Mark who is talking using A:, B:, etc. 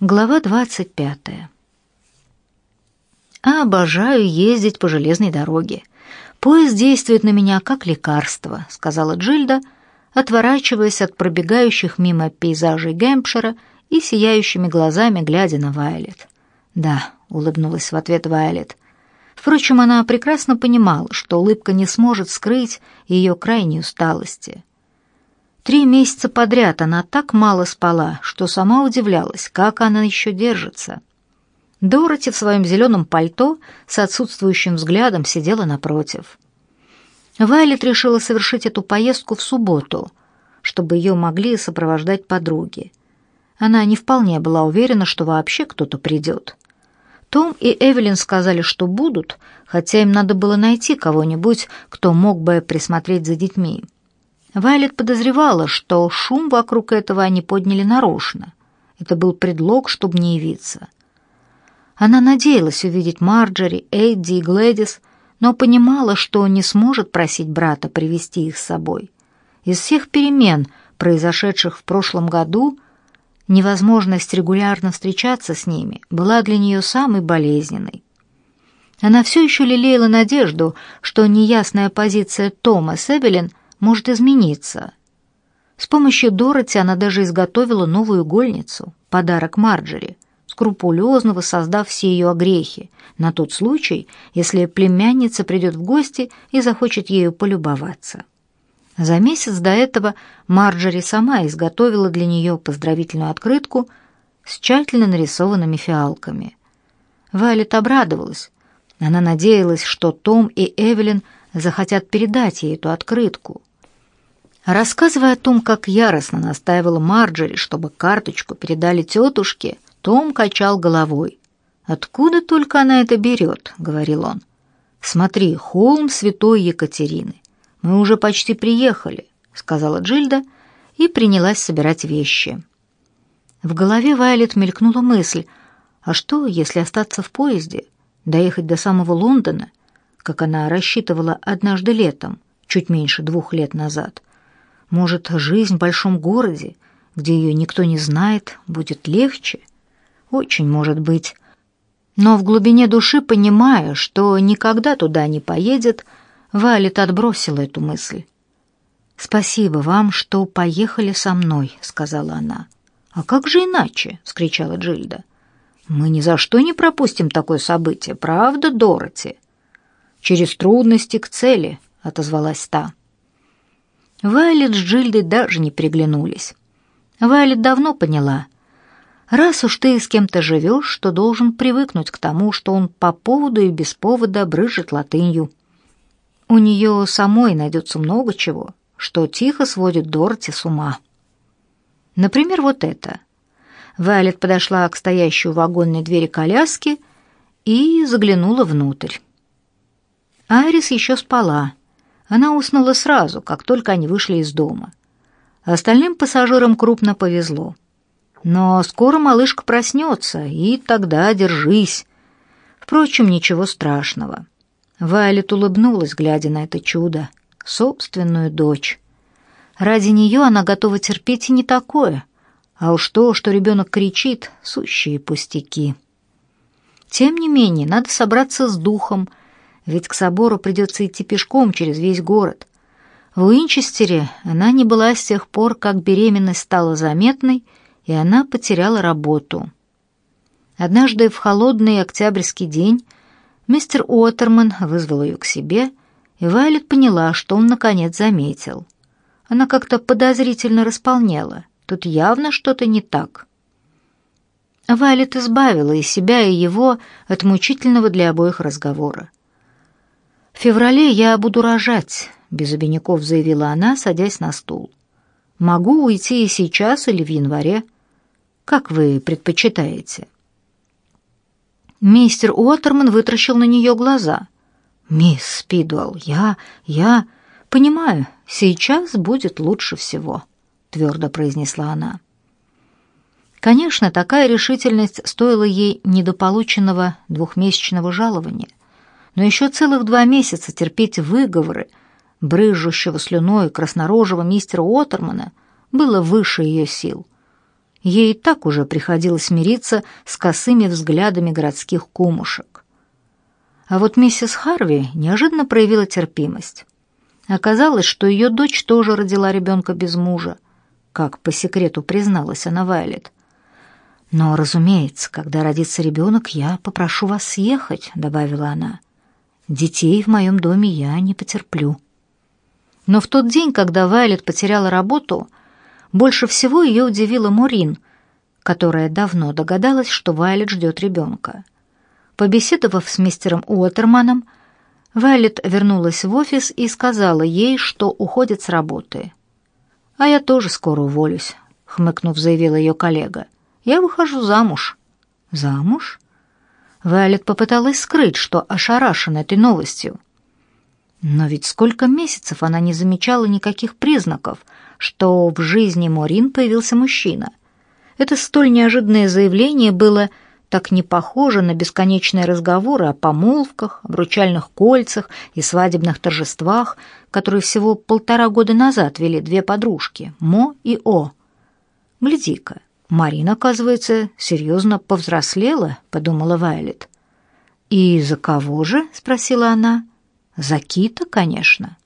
A: Глава двадцать пятая. «Обожаю ездить по железной дороге. Поезд действует на меня как лекарство», — сказала Джильда, отворачиваясь от пробегающих мимо пейзажей Гэмпшира и сияющими глазами глядя на Вайлет. «Да», — улыбнулась в ответ Вайлет. Впрочем, она прекрасно понимала, что улыбка не сможет скрыть ее крайней усталости. Три месяца подряд она так мало спала, что сама удивлялась, как она еще держится. Дороти в своем зеленом пальто с отсутствующим взглядом сидела напротив. Вайлет решила совершить эту поездку в субботу, чтобы ее могли сопровождать подруги. Она не вполне была уверена, что вообще кто-то придет. Том и Эвелин сказали, что будут, хотя им надо было найти кого-нибудь, кто мог бы присмотреть за детьми. Вайлет подозревала, что шум вокруг этого они подняли нарочно. Это был предлог, чтобы не явиться. Она надеялась увидеть Марджери, Эдди и Глэдис, но понимала, что не сможет просить брата привести их с собой. Из всех перемен, произошедших в прошлом году, невозможность регулярно встречаться с ними была для нее самой болезненной. Она все еще лелеяла надежду, что неясная позиция Тома с Эвелин – может измениться. С помощью Дороти она даже изготовила новую игольницу, подарок Марджери, скрупулезно воссоздав все ее огрехи, на тот случай, если племянница придет в гости и захочет ею полюбоваться. За месяц до этого Марджери сама изготовила для нее поздравительную открытку с тщательно нарисованными фиалками. Вайлет обрадовалась. Она надеялась, что Том и Эвелин захотят передать ей эту открытку. Рассказывая о том, как яростно настаивала Марджери, чтобы карточку передали тетушке, Том качал головой. «Откуда только она это берет?» — говорил он. «Смотри, холм святой Екатерины. Мы уже почти приехали», — сказала Джильда и принялась собирать вещи. В голове Вайлет мелькнула мысль, а что, если остаться в поезде, доехать до самого Лондона, как она рассчитывала однажды летом, чуть меньше двух лет назад — может, жизнь в большом городе, где ее никто не знает, будет легче? Очень может быть. Но в глубине души, понимая, что никогда туда не поедет, Валет отбросила эту мысль. «Спасибо вам, что поехали со мной», — сказала она. «А как же иначе?» — скричала Джильда. «Мы ни за что не пропустим такое событие, правда, Дороти?» «Через трудности к цели», — отозвалась та. Вайлет с Джильдой даже не приглянулись. Вайлет давно поняла, раз уж ты с кем-то живешь, то должен привыкнуть к тому, что он по поводу и без повода брызжет латынью. У нее самой найдется много чего, что тихо сводит Дороти с ума. Например, вот это. Вайлет подошла к стоящей у вагонной двери коляски и заглянула внутрь. Айрис еще спала, она уснула сразу, как только они вышли из дома. Остальным пассажирам крупно повезло. Но скоро малышка проснется, и тогда держись. Впрочем, ничего страшного. Вайлет улыбнулась, глядя на это чудо, собственную дочь. Ради нее она готова терпеть и не такое, а уж то, что ребенок кричит, сущие пустяки. Тем не менее, надо собраться с духом — ведь к собору придется идти пешком через весь город. В Уинчестере она не была с тех пор, как беременность стала заметной, и она потеряла работу. Однажды в холодный октябрьский день мистер Уотерман вызвал ее к себе, и Вайлет поняла, что он наконец заметил. Она как-то подозрительно располнела. Тут явно что-то не так. Вайлет избавила и себя, и его от мучительного для обоих разговора. «В феврале я буду рожать», — без обиняков заявила она, садясь на стул. «Могу уйти и сейчас, или в январе. Как вы предпочитаете?» Мистер Уоттерман вытращил на нее глаза. «Мисс Спидуэлл, я... я... понимаю, сейчас будет лучше всего», — твердо произнесла она. Конечно, такая решительность стоила ей недополученного двухмесячного жалования — но еще целых два месяца терпеть выговоры брызжущего слюной краснорожего мистера Уоттермана было выше ее сил. Ей и так уже приходилось мириться с косыми взглядами городских кумушек. А вот миссис Харви неожиданно проявила терпимость. Оказалось, что ее дочь тоже родила ребенка без мужа, как по секрету призналась она Вайлет. «Но, разумеется, когда родится ребенок, я попрошу вас съехать», — добавила она. «Детей в моем доме я не потерплю». Но в тот день, когда Вайлет потеряла работу, больше всего ее удивила Мурин, которая давно догадалась, что Вайлет ждет ребенка. Побеседовав с мистером Уотерманом, Вайлет вернулась в офис и сказала ей, что уходит с работы. «А я тоже скоро уволюсь», — хмыкнув, заявила ее коллега. «Я выхожу замуж». «Замуж?» Вайлет попыталась скрыть, что ошарашена этой новостью. Но ведь сколько месяцев она не замечала никаких признаков, что в жизни Морин появился мужчина. Это столь неожиданное заявление было так не похоже на бесконечные разговоры о помолвках, обручальных кольцах и свадебных торжествах, которые всего полтора года назад вели две подружки, Мо и О. «Гляди-ка, Марина, оказывается, серьезно повзрослела», — подумала Вайлет. «И за кого же?» — спросила она. За Кита, конечно.